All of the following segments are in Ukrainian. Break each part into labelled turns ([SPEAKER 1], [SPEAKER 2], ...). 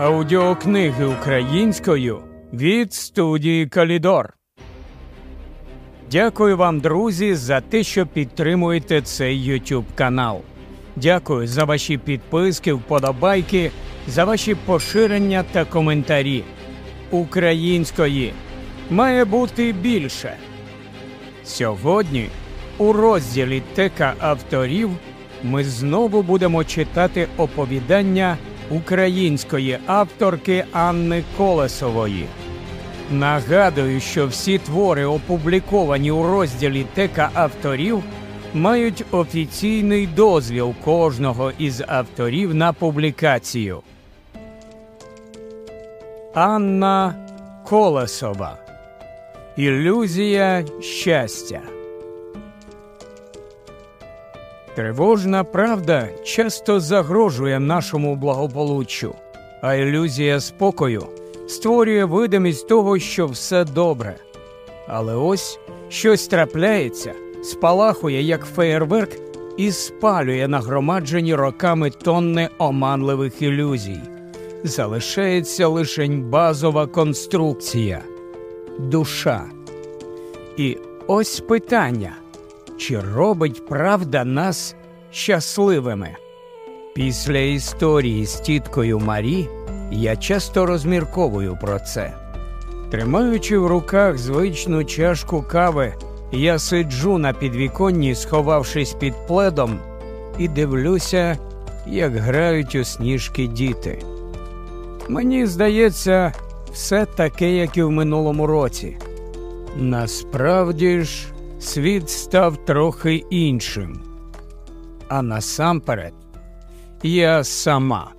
[SPEAKER 1] Аудіокниги українською від студії Калідор. Дякую вам, друзі, за те, що підтримуєте цей YouTube канал. Дякую за ваші підписки, вподобайки, за ваші поширення та коментарі. Української має бути більше. Сьогодні у розділі Тека авторів ми знову будемо читати оповідання української авторки Анни Колесової. Нагадую, що всі твори, опубліковані у розділі Тека авторів, мають офіційний дозвіл кожного із авторів на публікацію. Анна Колесова Ілюзія щастя. Тривожна правда часто загрожує нашому благополуччю, а ілюзія спокою створює видимість того, що все добре. Але ось щось трапляється, спалахує як феєрверк і спалює нагромаджені роками тонни оманливих ілюзій. Залишається лишень базова конструкція душа. І ось питання. Чи робить правда нас щасливими? Після історії з тіткою Марі я часто розмірковую про це. Тримаючи в руках звичну чашку кави, я сиджу на підвіконні, сховавшись під пледом, і дивлюся, як грають у сніжки діти. Мені здається, все таке, як і в минулому році. Насправді ж світ став трохи іншим. А насамперед я сама.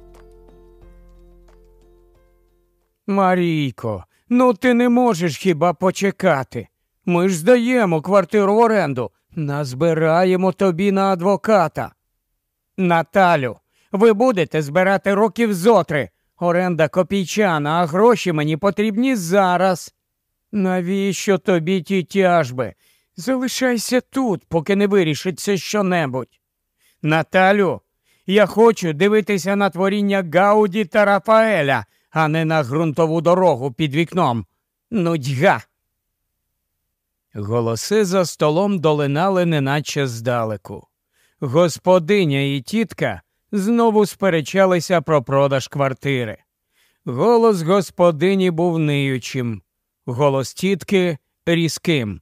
[SPEAKER 1] Марійко, ну ти не можеш хіба почекати. Ми ж здаємо квартиру в оренду, назбираємо тобі на адвоката. Наталю, ви будете збирати років зотри. Оренда копійчана, а гроші мені потрібні зараз. Навіщо тобі ті тяжби? Залишайся тут, поки не вирішиться щонебудь. Наталю, я хочу дивитися на творіння Гауді та Рафаеля, а не на ґрунтову дорогу під вікном. Нудьга. Голоси за столом долинали неначе здалеку. Господиня і тітка знову сперечалися про продаж квартири. Голос господині був ниючим, голос тітки різким.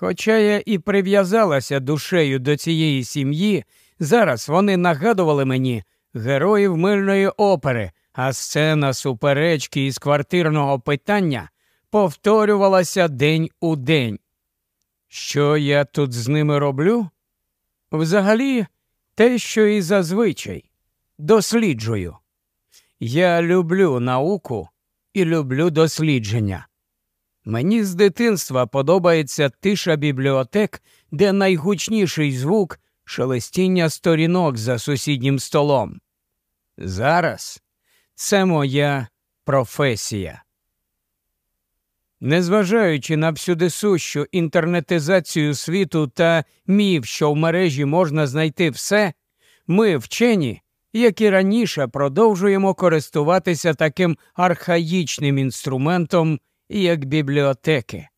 [SPEAKER 1] Хоча я і прив'язалася душею до цієї сім'ї, зараз вони нагадували мені героїв мильної опери, а сцена суперечки із квартирного питання повторювалася день у день. Що я тут з ними роблю? Взагалі, те, що і зазвичай досліджую. Я люблю науку і люблю дослідження. Мені з дитинства подобається тиша бібліотек, де найгучніший звук шелестіння сторінок за сусіднім столом. Зараз це моя професія. Незважаючи на всюдисущу інтернетизацію світу та міф, що в мережі можна знайти все, ми, вчені, як і раніше, продовжуємо користуватися таким архаїчним інструментом, як бібліотеки.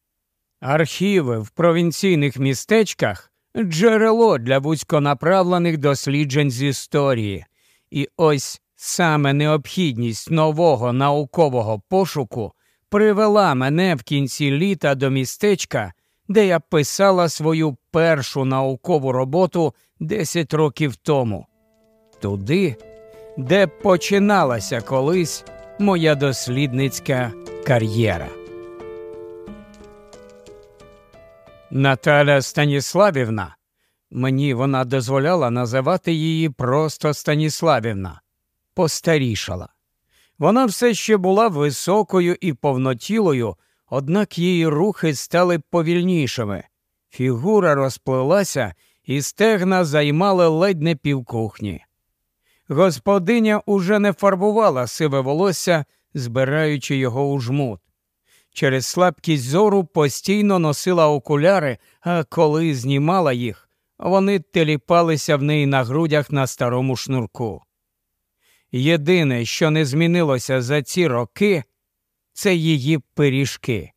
[SPEAKER 1] Архіви в провінційних містечках джерело для вузьконаправлених досліджень з історії, і ось саме необхідність нового наукового пошуку привела мене в кінці літа до містечка, де я писала свою першу наукову роботу 10 років тому, туди, де починалася колись моя дослідницька кар'єра. Наталя Станіславівна. Мені вона дозволяла називати її просто Станіславівна, постарішала. Вона все ще була високою і повнотілою, однак її рухи стали повільнішими. Фігура розплилася, і стегна займали ледь не півкухні. Господиня уже не фарбувала сиве волосся, збираючи його у жмут. Через слабкість зору постійно носила окуляри, а коли знімала їх, вони теліпалися в неї на грудях на старому шнурку. Єдине, що не змінилося за ці роки, це її пиріжки.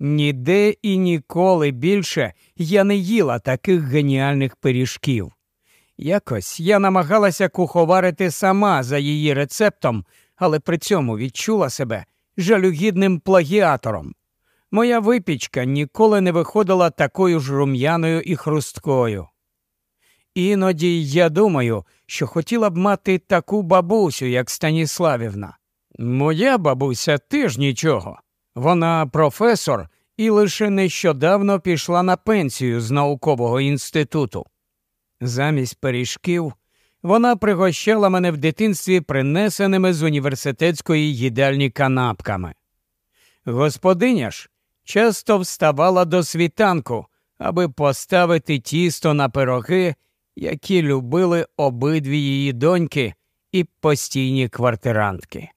[SPEAKER 1] Ніде і ніколи більше я не їла таких геніальних пиріжків. Якось я намагалася куховарити сама за її рецептом, але при цьому відчула себе жалюгідним плагіатором. Моя випічка ніколи не виходила такою ж рум'яною і хрусткою. Іноді я думаю, що хотіла б мати таку бабусю, як Станіславівна. Моя бабуся теж нічого. Вона професор і лише нещодавно пішла на пенсію з наукового інституту. Замість пиріжків вона пригощала мене в дитинстві принесеними з університетської їдальні канапками. Господиня ж часто вставала до світанку, аби поставити тісто на пироги, які любили обидві її доньки і постійні квартирантки.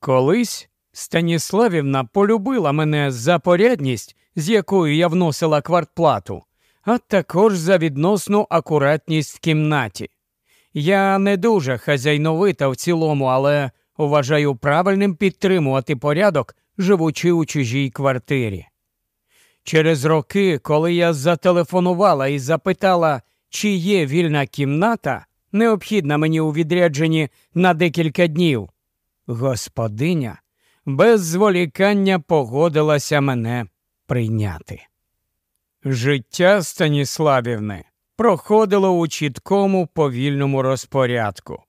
[SPEAKER 1] Колись Станіславівна полюбила мене за порядність, з якою я вносила квартплату, а також за відносну акуратність в кімнаті. Я не дуже хазяйновита в цілому, але вважаю правильним підтримувати порядок, живучи у чужій квартирі. Через роки, коли я зателефонувала і запитала, чи є вільна кімната, необхідна мені у відрядженні на декілька днів, господиня без зволікання погодилася мене прийняти. Життя Станіславівни проходило у чіткому повільному розпорядку.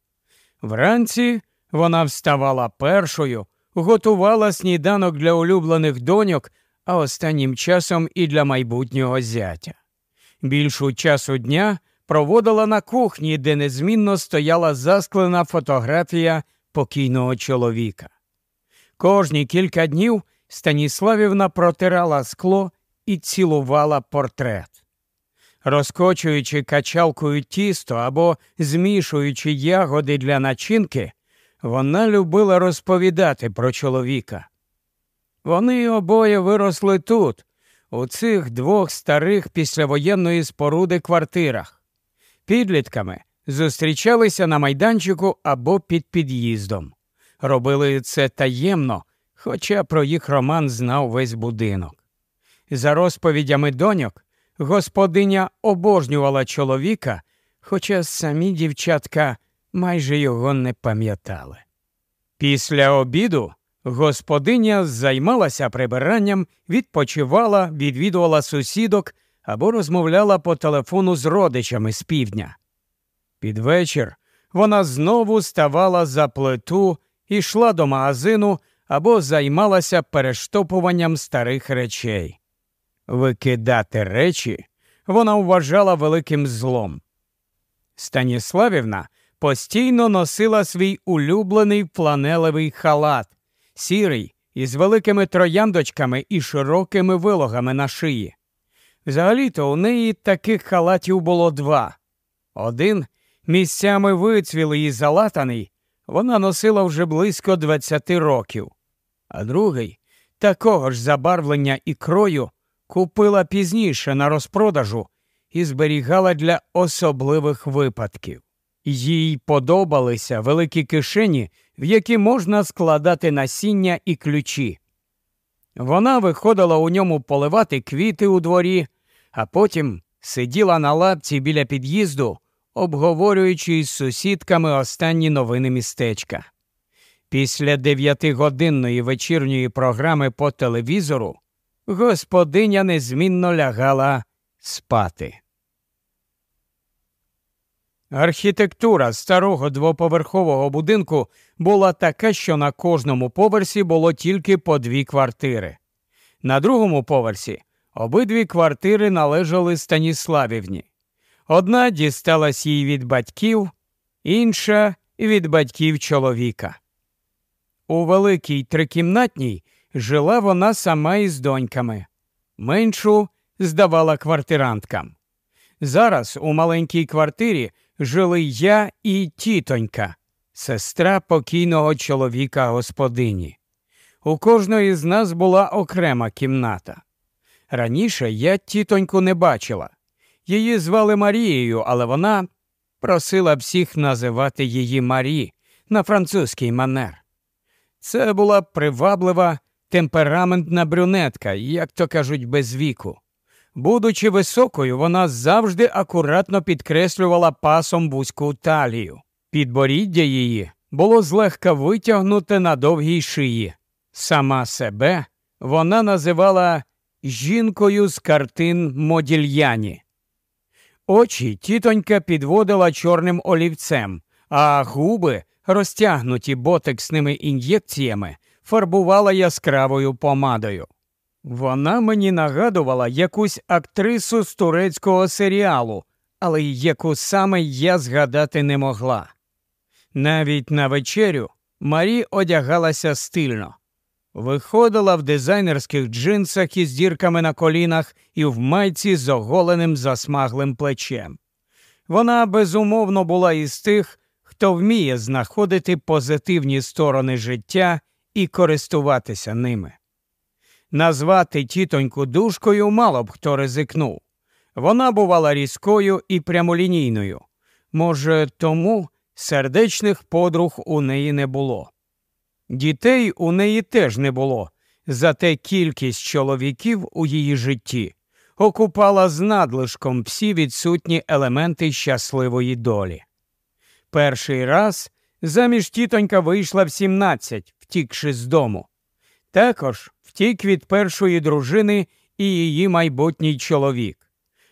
[SPEAKER 1] Вранці вона вставала першою, готувала сніданок для улюблених доньок, а останнім часом і для майбутнього зятя. Більшу часу дня проводила на кухні, де незмінно стояла засклена фотографія покійного чоловіка. Кожні кілька днів Станіславівна протирала скло і цілувала портрет. Розкочуючи качалкою тісто або змішуючи ягоди для начинки, вона любила розповідати про чоловіка. Вони обоє виросли тут, у цих двох старих післявоєнної споруди квартирах. Підлітками зустрічалися на майданчику або під під'їздом. Робили це таємно, хоча про їх роман знав весь будинок. За розповідями доньок, господиня обожнювала чоловіка, хоча самі дівчатка майже його не пам'ятали. Після обіду господиня займалася прибиранням, відпочивала, відвідувала сусідок або розмовляла по телефону з родичами з півдня. Під вечір вона знову ставала за плиту йшла до магазину або займалася перештопуванням старих речей. Викидати речі вона вважала великим злом. Станіславівна постійно носила свій улюблений фланелевий халат, сірий, із великими трояндочками і широкими вилогами на шиї. Взагалі-то у неї таких халатів було два. Один місцями вицвілий і залатаний, вона носила вже близько 20 років, а другий, такого ж забарвлення і крою, купила пізніше на розпродажу і зберігала для особливих випадків. Їй подобалися великі кишені, в які можна складати насіння і ключі. Вона виходила у ньому поливати квіти у дворі, а потім сиділа на лапці біля під'їзду обговорюючи із сусідками останні новини містечка. Після дев'ятигодинної вечірньої програми по телевізору господиня незмінно лягала спати. Архітектура старого двоповерхового будинку була така, що на кожному поверсі було тільки по дві квартири. На другому поверсі обидві квартири належали Станіславівні. Одна дісталась їй від батьків, інша від батьків чоловіка. У великій трикімнатній жила вона сама із доньками, меншу здавала квартиранткам. Зараз у маленькій квартирі жили я і тітонька, сестра покійного чоловіка господині. У кожної з нас була окрема кімната. Раніше я тітоньку не бачила. Її звали Марією, але вона просила всіх називати її Марі, на французький манер. Це була приваблива, темпераментна брюнетка, як то кажуть, без віку. Будучи високою, вона завжди акуратно підкреслювала пасом вузьку талію. Підборіддя її було злегка витягнуте на довгій шиї. Сама себе вона називала жінкою з картин Модільяні. Очі тітонька підводила чорним олівцем, а губи, розтягнуті ботексними ін'єкціями, фарбувала яскравою помадою. Вона мені нагадувала якусь актрису з турецького серіалу, але яку саме я згадати не могла. Навіть на вечерю Марі одягалася стильно, виходила в дизайнерських джинсах із дірками на колінах і в майці з оголеним засмаглим плечем. Вона безумовно була із тих, хто вміє знаходити позитивні сторони життя і користуватися ними. Назвати тітоньку душкою мало б хто ризикнув. Вона бувала різкою і прямолінійною. Може, тому сердечних подруг у неї не було. Дітей у неї теж не було, зате кількість чоловіків у її житті окупала з надлишком всі відсутні елементи щасливої долі. Перший раз заміж тітонька вийшла в 17, втікши з дому. Також втік від першої дружини і її майбутній чоловік.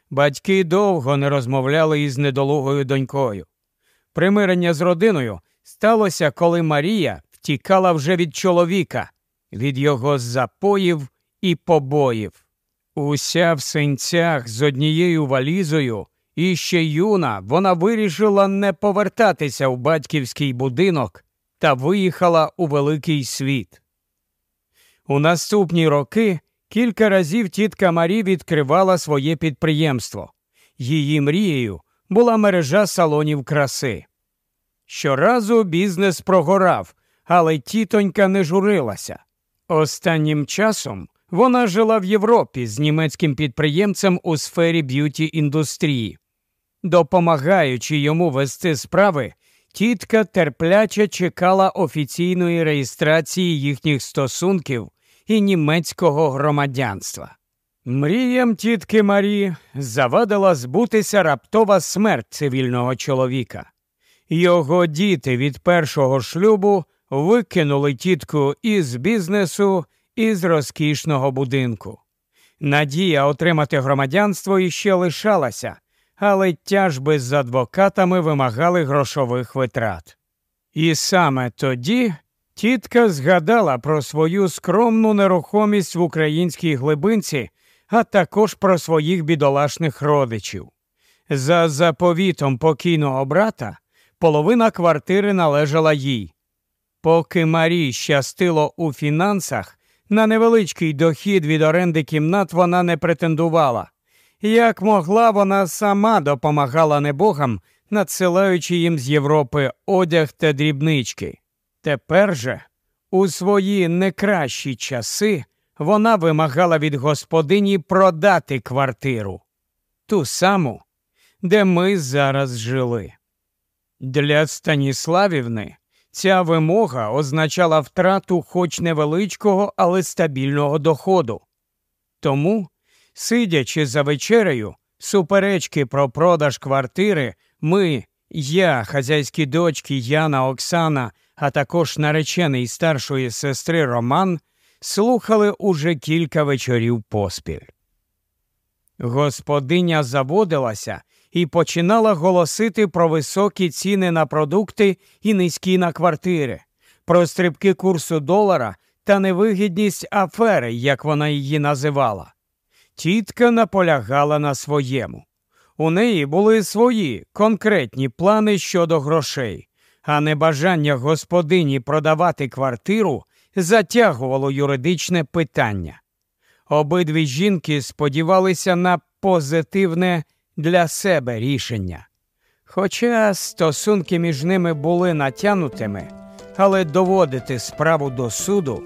[SPEAKER 1] Батьки довго не розмовляли із недолугою донькою. Примирення з родиною сталося, коли Марія втікала вже від чоловіка, від його запоїв і побоїв. Уся в синцях з однією валізою, і ще юна, вона вирішила не повертатися в батьківський будинок та виїхала у великий світ. У наступні роки кілька разів тітка Марі відкривала своє підприємство. Її мрією була мережа салонів краси. Щоразу бізнес прогорав, але тітонька не журилася. Останнім часом вона жила в Європі з німецьким підприємцем у сфері beauty індустрії. Допомагаючи йому вести справи, тітка терпляче чекала офіційної реєстрації їхніх стосунків і німецького громадянства. Мріям тітки Марі завадила збутися раптова смерть цивільного чоловіка. Його діти від першого шлюбу викинули тітку із бізнесу і з розкішного будинку. Надія отримати громадянство іще лишалася, але тяжби з адвокатами вимагали грошових витрат. І саме тоді тітка згадала про свою скромну нерухомість в українській глибинці, а також про своїх бідолашних родичів. За заповітом покійного брата половина квартири належала їй. Поки Марі щастило у фінансах, на невеличкий дохід від оренди кімнат вона не претендувала. Як могла, вона сама допомагала небогам, надсилаючи їм з Європи одяг та дрібнички. Тепер же, у свої некращі часи, вона вимагала від господині продати квартиру, ту саму, де ми зараз жили. Для Станіславівни ця вимога означала втрату хоч невеличкого, але стабільного доходу. Тому, сидячи за вечерею, суперечки про продаж квартири, ми, я, хазяйські дочки Яна Оксана, а також наречений старшої сестри Роман, слухали уже кілька вечорів поспіль. Господиня заводилася і починала голосити про високі ціни на продукти і низькі на квартири, про стрибки курсу долара та невигідність афери, як вона її називала. Тітка наполягала на своєму. У неї були свої конкретні плани щодо грошей, а небажання господині продавати квартиру затягувало юридичне питання. Обидві жінки сподівалися на позитивне для себе рішення. Хоча стосунки між ними були натянутими, але доводити справу до суду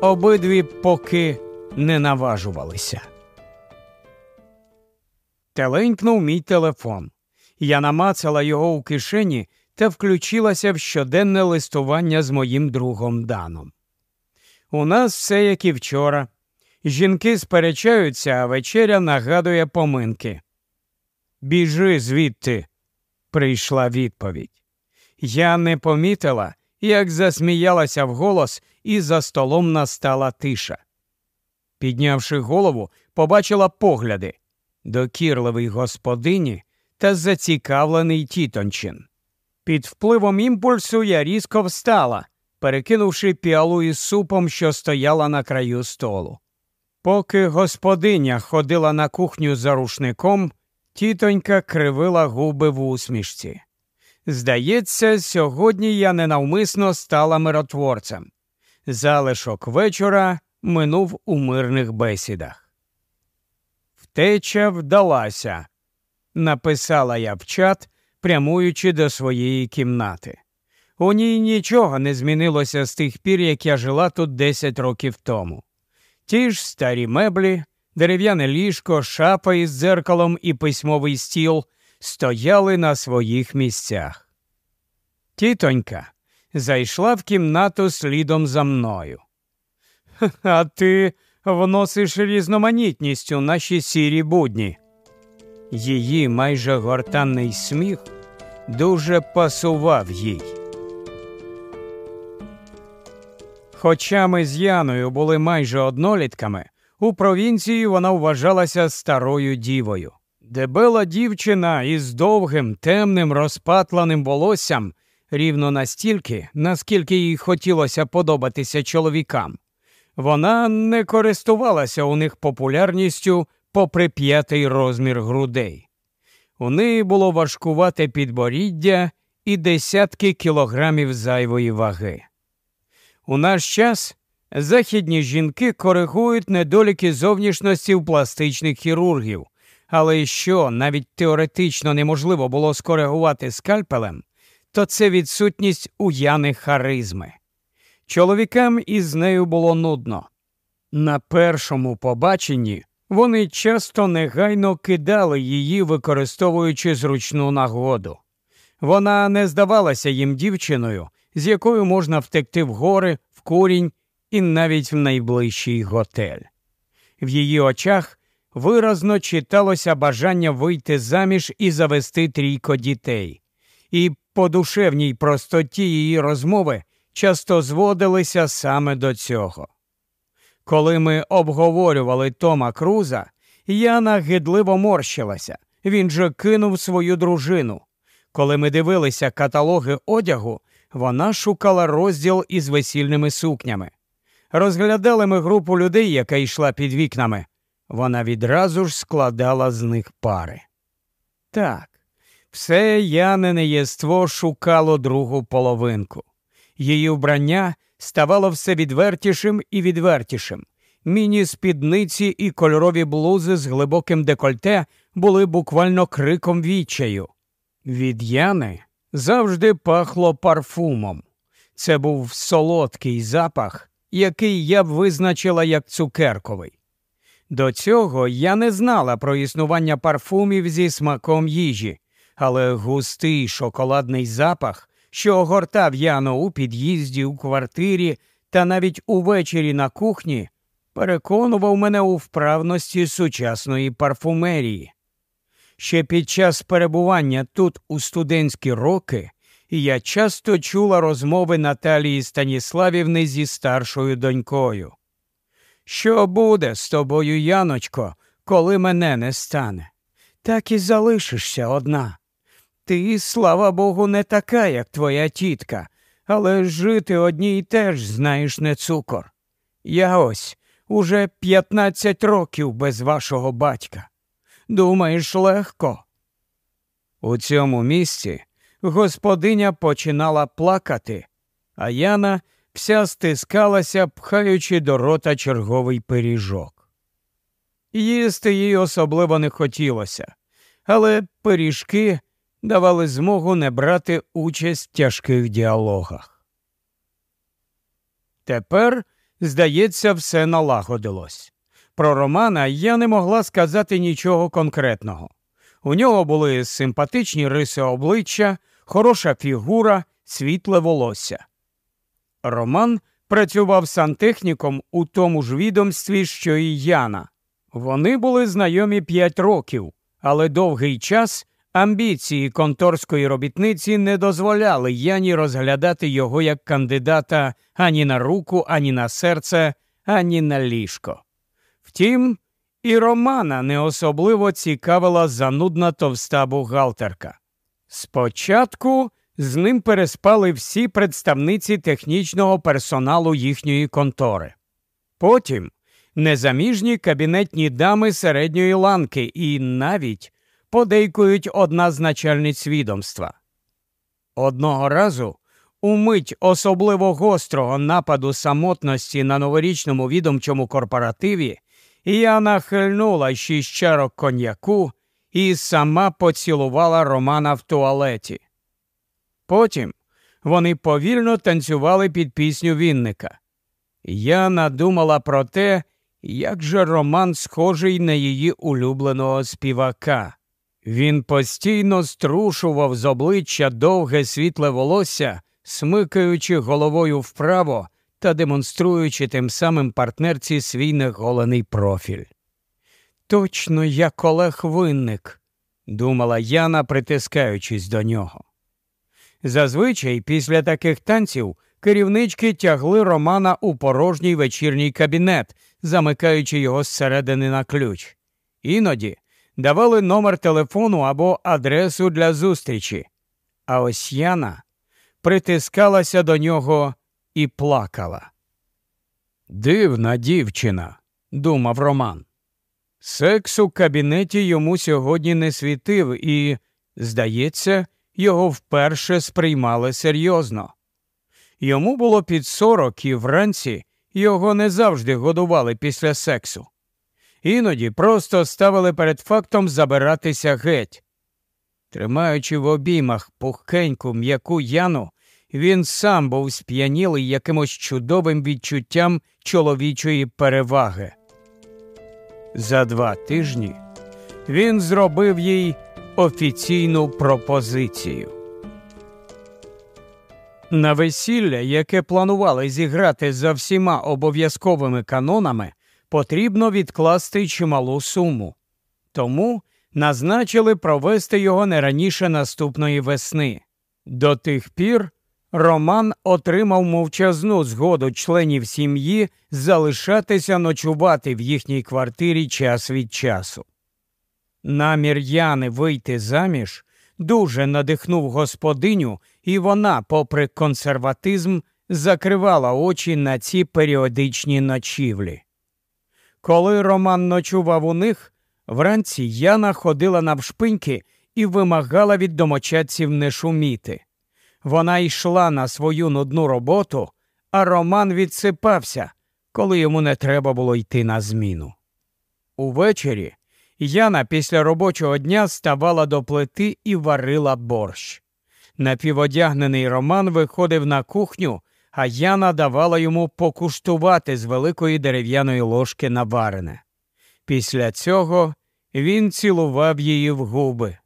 [SPEAKER 1] обидві поки не наважувалися. Теленькнув мій телефон. Я намацала його у кишені та включилася в щоденне листування з моїм другом Даном. У нас все як і вчора. Жінки сперечаються, а вечеря нагадує поминки. Біжи звідти, прийшла відповідь. Я не помітила, як засміялася вголос, і за столом настала тиша. Піднявши голову, побачила погляди докірливий господині та зацікавлений тітончин. Під впливом імпульсу я різко встала, перекинувши піалу із супом, що стояла на краю столу. Поки господиня ходила на кухню за рушником, тітонька кривила губи в усмішці. Здається, сьогодні я ненавмисно стала миротворцем. Залишок вечора минув у мирних бесідах. Втеча вдалася, написала я в чат, прямуючи до своєї кімнати. У ній нічого не змінилося з тих пір, як я жила тут 10 років тому. Ті ж старі меблі, дерев'яне ліжко, шапа із дзеркалом і письмовий стіл стояли на своїх місцях. Тітонька зайшла в кімнату слідом за мною. А ти вносиш різноманітність у наші сірі будні. Її майже гортанний сміх дуже пасував їй. Хоча ми з Яною були майже однолітками, у провінції вона вважалася старою дівою. Дебела дівчина із довгим, темним, розпатланим волоссям рівно настільки, наскільки їй хотілося подобатися чоловікам. Вона не користувалася у них популярністю попри п'ятий розмір грудей. У неї було важкувате підборіддя і десятки кілограмів зайвої ваги. У наш час західні жінки коригують недоліки зовнішності в пластичних хірургів, але що навіть теоретично неможливо було скоригувати скальпелем, то це відсутність уяни харизми. Чоловікам із нею було нудно. На першому побаченні вони часто негайно кидали її, використовуючи зручну нагоду. Вона не здавалася їм дівчиною, з якою можна втекти в гори, в курінь і навіть в найближчий готель. В її очах виразно читалося бажання вийти заміж і завести трійко дітей, і по душевній простоті її розмови часто зводилися саме до цього. Коли ми обговорювали Тома Круза, Яна гидливо морщилася. Він же кинув свою дружину. Коли ми дивилися каталоги одягу, вона шукала розділ із весільними сукнями. Розглядали ми групу людей, яка йшла під вікнами. Вона відразу ж складала з них пари. Так, все Янине єство шукало другу половинку. Її вбрання ставало все відвертішим і відвертішим. Міні спідниці і кольорові блузи з глибоким декольте були буквально криком відчаю. Від Яни завжди пахло парфумом. Це був солодкий запах, який я б визначила як цукерковий. До цього я не знала про існування парфумів зі смаком їжі, але густий шоколадний запах, що огортав Яну у під'їзді, у квартирі та навіть увечері на кухні, переконував мене у вправності сучасної парфумерії. Ще під час перебування тут у студентські роки я часто чула розмови Наталії Станіславівни зі старшою донькою. Що буде з тобою, Яночко, коли мене не стане? Так і залишишся одна. Ти, слава Богу, не така, як твоя тітка, але жити одній теж знаєш не цукор. Я ось уже п'ятнадцять років без вашого батька. Думаєш, легко? У цьому місці господиня починала плакати, а Яна вся стискалася, пхаючи до рота черговий пиріжок. Їсти їй особливо не хотілося, але пиріжки давали змогу не брати участь в тяжких діалогах. Тепер, здається, все налагодилось. Про Романа я не могла сказати нічого конкретного. У нього були симпатичні риси обличчя, хороша фігура, світле волосся. Роман працював сантехніком у тому ж відомстві, що і Яна. Вони були знайомі п'ять років, але довгий час амбіції конторської робітниці не дозволяли Яні розглядати його як кандидата ані на руку, ані на серце, ані на ліжко. Втім, і Романа не особливо цікавила занудна товста бухгалтерка. Спочатку з ним переспали всі представниці технічного персоналу їхньої контори. Потім незаміжні кабінетні дами середньої ланки і навіть подейкують одна з начальниць відомства. Одного разу, у мить особливо гострого нападу самотності на новорічному відомчому корпоративі, я нахильнула шість чарок коньяку і сама поцілувала Романа в туалеті. Потім вони повільно танцювали під пісню Вінника. Я надумала про те, як же Роман схожий на її улюбленого співака. Він постійно струшував з обличчя довге світле волосся, смикаючи головою вправо та демонструючи тим самим партнерці свій неголений профіль. Точно як Олег винник, думала Яна, притискаючись до нього. Зазвичай після таких танців керівнички тягли Романа у порожній вечірній кабінет, замикаючи його зсередини на ключ. Іноді давали номер телефону або адресу для зустрічі. А ось Яна притискалася до нього і плакала. Дивна дівчина, думав Роман. Секс у кабінеті йому сьогодні не світив і, здається, його вперше сприймали серйозно. Йому було під сорок і вранці його не завжди годували після сексу. Іноді просто ставили перед фактом забиратися геть. Тримаючи в обіймах пухкеньку м'яку яну, він сам був сп'янілий якимось чудовим відчуттям чоловічої переваги. За два тижні він зробив їй офіційну пропозицію. На весілля, яке планували зіграти за всіма обов'язковими канонами, потрібно відкласти чималу суму. Тому назначили провести його не раніше наступної весни. До тих пір Роман отримав мовчазну згоду членів сім'ї залишатися ночувати в їхній квартирі час від часу. Намір Яни вийти заміж дуже надихнув господиню, і вона, попри консерватизм, закривала очі на ці періодичні ночівлі. Коли Роман ночував у них, вранці Яна ходила навшпиньки і вимагала від домочадців не шуміти. Вона йшла на свою нудну роботу, а Роман відсипався, коли йому не треба було йти на зміну. Увечері Яна після робочого дня ставала до плити і варила борщ. Напіводягнений Роман виходив на кухню, а Яна давала йому покуштувати з великої дерев'яної ложки наварене. Після цього він цілував її в губи.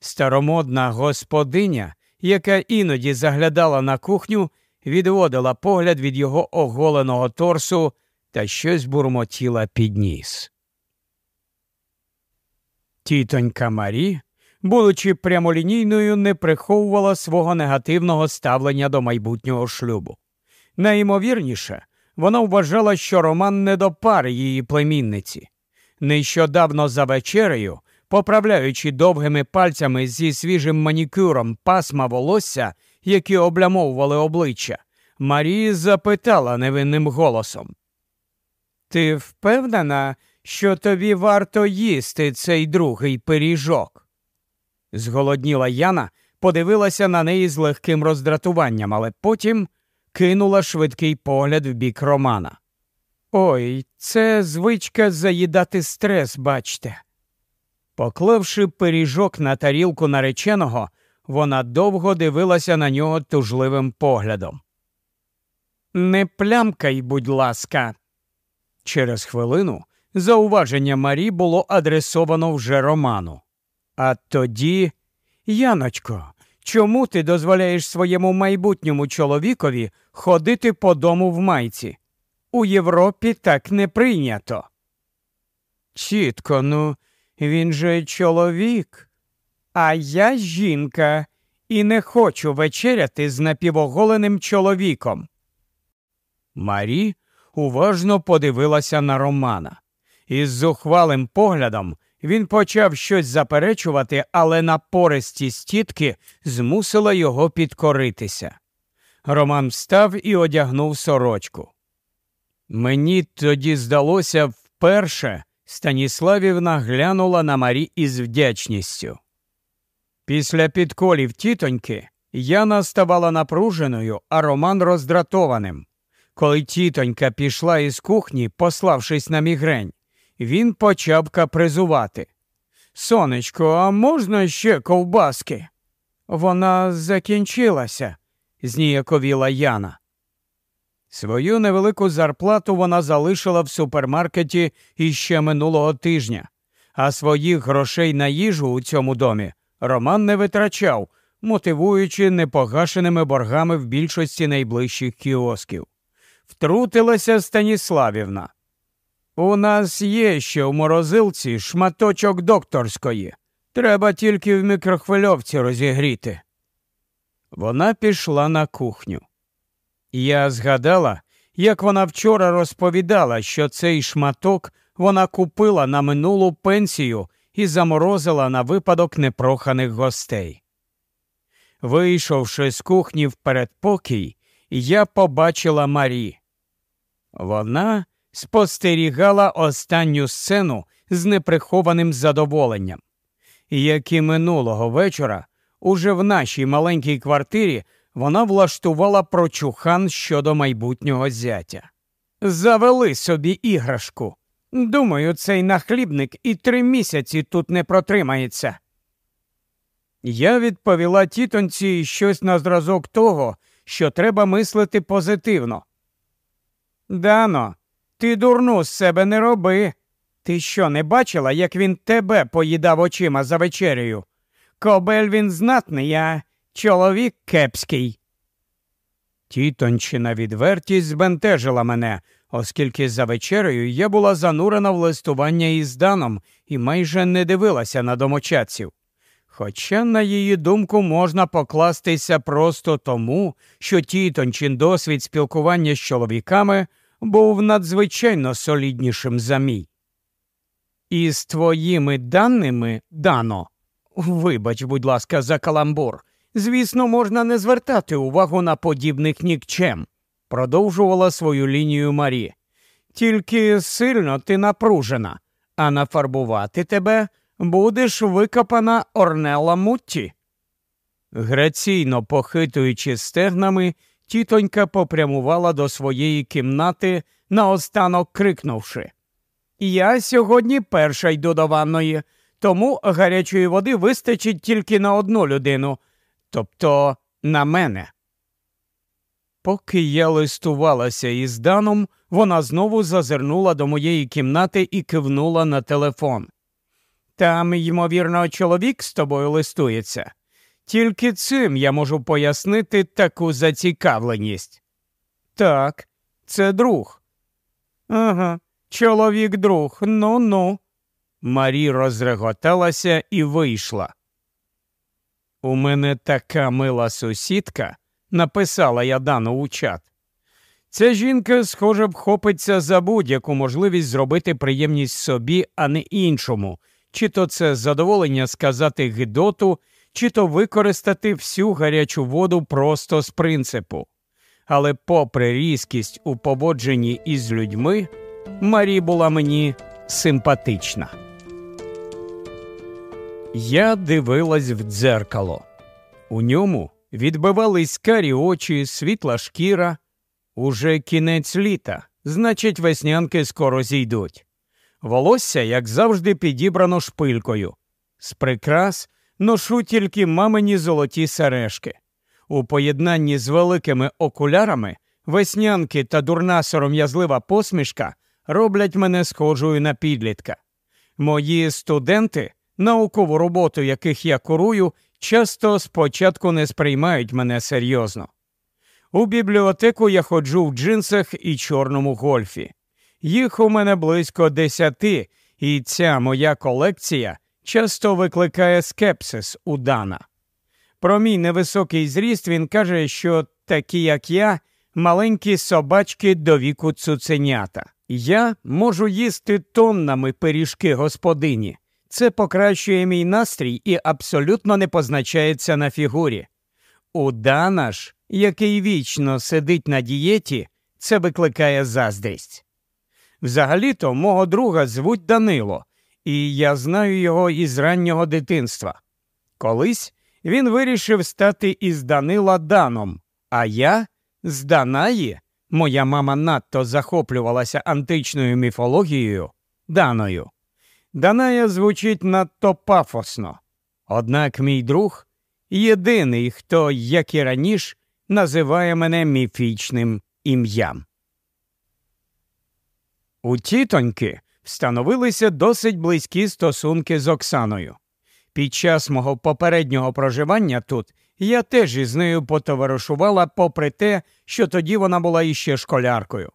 [SPEAKER 1] Старомодна господиня яка іноді заглядала на кухню, відводила погляд від його оголеного торсу та щось бурмотіла під ніс. Тітонька Марі, будучи прямолінійною, не приховувала свого негативного ставлення до майбутнього шлюбу. Найімовірніше, вона вважала, що Роман не до пари її племінниці. Нещодавно за вечерею поправляючи довгими пальцями зі свіжим манікюром пасма волосся, які облямовували обличчя, Марія запитала невинним голосом. Ти впевнена, що тобі варто їсти цей другий пиріжок? Зголодніла Яна, подивилася на неї з легким роздратуванням, але потім кинула швидкий погляд в бік Романа. Ой, це звичка заїдати стрес, бачте. Поклавши пиріжок на тарілку нареченого, вона довго дивилася на нього тужливим поглядом. Не плямкай, будь ласка. Через хвилину зауваження Марі було адресовано вже Роману. А тоді, Яночко, Чому ти дозволяєш своєму майбутньому чоловікові ходити по дому в майці? У Європі так не прийнято. Чітко, ну, він же чоловік, а я жінка і не хочу вечеряти з напівоголеним чоловіком. Марі уважно подивилася на Романа. Із зухвалим поглядом він почав щось заперечувати, але напористість тітки змусила його підкоритися. Роман встав і одягнув сорочку. Мені тоді здалося вперше, Станіславівна глянула на Марі із вдячністю. Після підколів тітоньки Яна ставала напруженою, а Роман роздратованим. Коли тітонька пішла із кухні, пославшись на мігрень, він почав капризувати. Сонечко, а можна ще ковбаски? Вона закінчилася, зніяковіла Яна. Свою невелику зарплату вона залишила в супермаркеті іще минулого тижня, а своїх грошей на їжу у цьому домі Роман не витрачав, мотивуючи непогашеними боргами в більшості найближчих кіосків. Втрутилася Станіславівна. У нас є ще в морозилці шматочок докторської. Треба тільки в мікрохвильовці розігріти. Вона пішла на кухню. Я згадала, як вона вчора розповідала, що цей шматок вона купила на минулу пенсію і заморозила на випадок непроханих гостей. Вийшовши з кухні в передпокій, я побачила Марі. Вона спостерігала останню сцену з неприхованим задоволенням. Як і минулого вечора, уже в нашій маленькій квартирі вона влаштувала прочухан щодо майбутнього зятя. Завели собі іграшку. Думаю, цей нахлібник і три місяці тут не протримається. Я відповіла тітонці щось на зразок того, що треба мислити позитивно. Дано, ти дурну з себе не роби. Ти що, не бачила, як він тебе поїдав очима за вечерею? Кобель він знатний, а чоловік кепський. Тітончина відвертість збентежила мене, оскільки за вечерею я була занурена в листування із Даном і майже не дивилася на домочадців. Хоча, на її думку, можна покластися просто тому, що тітончин досвід спілкування з чоловіками був надзвичайно соліднішим за мій. Із твоїми даними, Дано, вибач, будь ласка, за каламбур, звісно, можна не звертати увагу на подібних нікчем, продовжувала свою лінію Марі. Тільки сильно ти напружена, а нафарбувати тебе будеш викопана Орнела Мутті. Граційно похитуючи стегнами, тітонька попрямувала до своєї кімнати, наостанок крикнувши Я сьогодні перша йду до ванної, тому гарячої води вистачить тільки на одну людину, тобто на мене. Поки я листувалася із Даном, вона знову зазирнула до моєї кімнати і кивнула на телефон. Там, ймовірно, чоловік з тобою листується. Тільки цим я можу пояснити таку зацікавленість. Так, це друг. Ага, чоловік друг, ну ну. Марі розреготалася і вийшла. У мене така мила сусідка, написала я дану у чат. Ця жінка, схоже, вхопиться за будь-яку можливість зробити приємність собі, а не іншому, чи то це задоволення сказати гидоту, чи то використати всю гарячу воду просто з принципу. Але, попри різкість у поводженні із людьми, Марі була мені симпатична. Я дивилась в дзеркало. У ньому відбивались карі очі, світла шкіра. Уже кінець літа, значить, веснянки скоро зійдуть. Волосся, як завжди, підібрано шпилькою. З прикрас ношу тільки мамині золоті сережки. У поєднанні з великими окулярами веснянки та дурна сором'язлива посмішка роблять мене схожою на підлітка. Мої студенти, наукову роботу яких я курую, часто спочатку не сприймають мене серйозно. У бібліотеку я ходжу в джинсах і чорному гольфі. Їх у мене близько десяти, і ця моя колекція часто викликає скепсис у Дана. Про мій невисокий зріст він каже, що такі, як я, маленькі собачки до віку цуценята. Я можу їсти тоннами пиріжки господині. Це покращує мій настрій і абсолютно не позначається на фігурі. У Дана ж, який вічно сидить на дієті, це викликає заздрість. Взагалі-то мого друга звуть Данило, і я знаю його із раннього дитинства. Колись він вирішив стати із Данила Даном, а я з Данаї, моя мама надто захоплювалася античною міфологією, Даною. Даная звучить надто пафосно. Однак мій друг єдиний, хто, як і раніше, називає мене міфічним ім'ям. У тітоньки встановилися досить близькі стосунки з Оксаною. Під час мого попереднього проживання тут я теж із нею потоваришувала, попри те, що тоді вона була іще школяркою.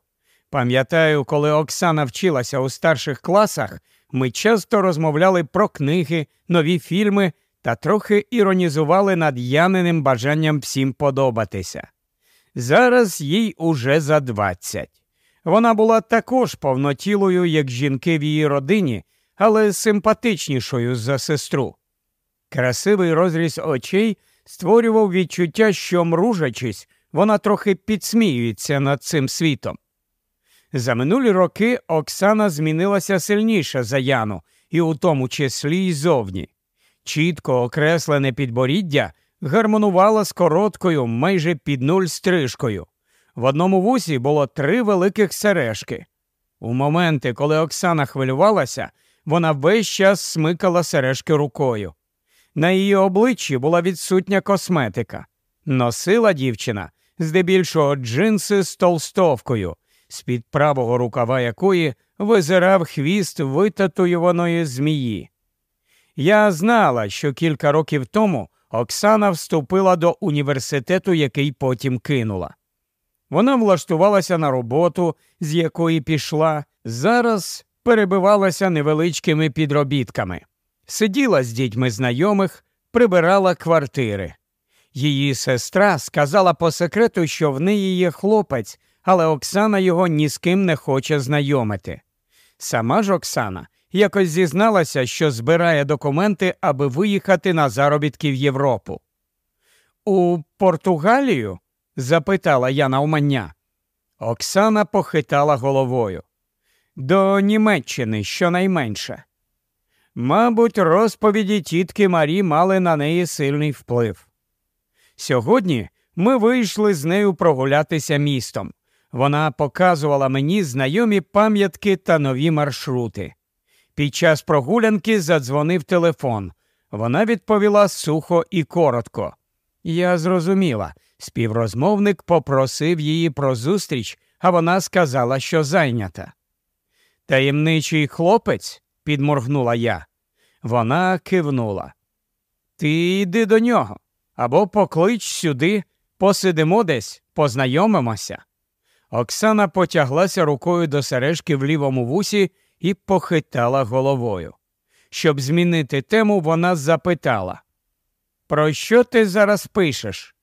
[SPEAKER 1] Пам'ятаю, коли Оксана вчилася у старших класах, ми часто розмовляли про книги, нові фільми та трохи іронізували над яниним бажанням всім подобатися. Зараз їй уже за двадцять. Вона була також повнотілою, як жінки в її родині, але симпатичнішою за сестру. Красивий розріз очей створював відчуття, що, мружачись, вона трохи підсміюється над цим світом. За минулі роки Оксана змінилася сильніше за Яну, і у тому числі й зовні. Чітко окреслене підборіддя гармонувало з короткою, майже під нуль стрижкою. В одному вусі було три великих сережки. У моменти, коли Оксана хвилювалася, вона весь час смикала сережки рукою. На її обличчі була відсутня косметика. Носила дівчина здебільшого джинси з толстовкою, з під правого рукава якої визирав хвіст витатуюваної змії. Я знала, що кілька років тому Оксана вступила до університету, який потім кинула. Вона влаштувалася на роботу, з якої пішла, зараз перебивалася невеличкими підробітками, сиділа з дітьми знайомих, прибирала квартири. Її сестра сказала по секрету, що в неї є хлопець, але Оксана його ні з ким не хоче знайомити. Сама ж Оксана якось зізналася, що збирає документи, аби виїхати на заробітки в Європу. У Португалію? Запитала я навмання. Оксана похитала головою. До Німеччини щонайменше. Мабуть, розповіді тітки Марі мали на неї сильний вплив. Сьогодні ми вийшли з нею прогулятися містом. Вона показувала мені знайомі пам'ятки та нові маршрути. Під час прогулянки задзвонив телефон. Вона відповіла сухо і коротко. Я зрозуміла. Співрозмовник попросив її про зустріч, а вона сказала, що зайнята. Таємничий хлопець, підморгнула я. Вона кивнула. Ти йди до нього або поклич сюди, посидимо десь, познайомимося. Оксана потяглася рукою до сережки в лівому вусі і похитала головою. Щоб змінити тему, вона запитала: Про що ти зараз пишеш?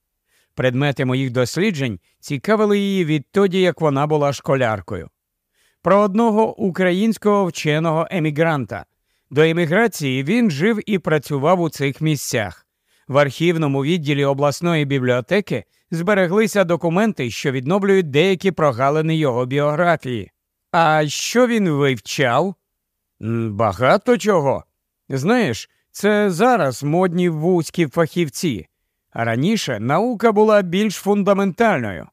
[SPEAKER 1] Предмети моїх досліджень цікавили її відтоді, як вона була школяркою. Про одного українського вченого емігранта. До еміграції він жив і працював у цих місцях. В архівному відділі обласної бібліотеки збереглися документи, що відновлюють деякі прогалини його біографії. А що він вивчав? Багато чого. Знаєш, це зараз модні вузькі фахівці, раніше наука була більш фундаментальною.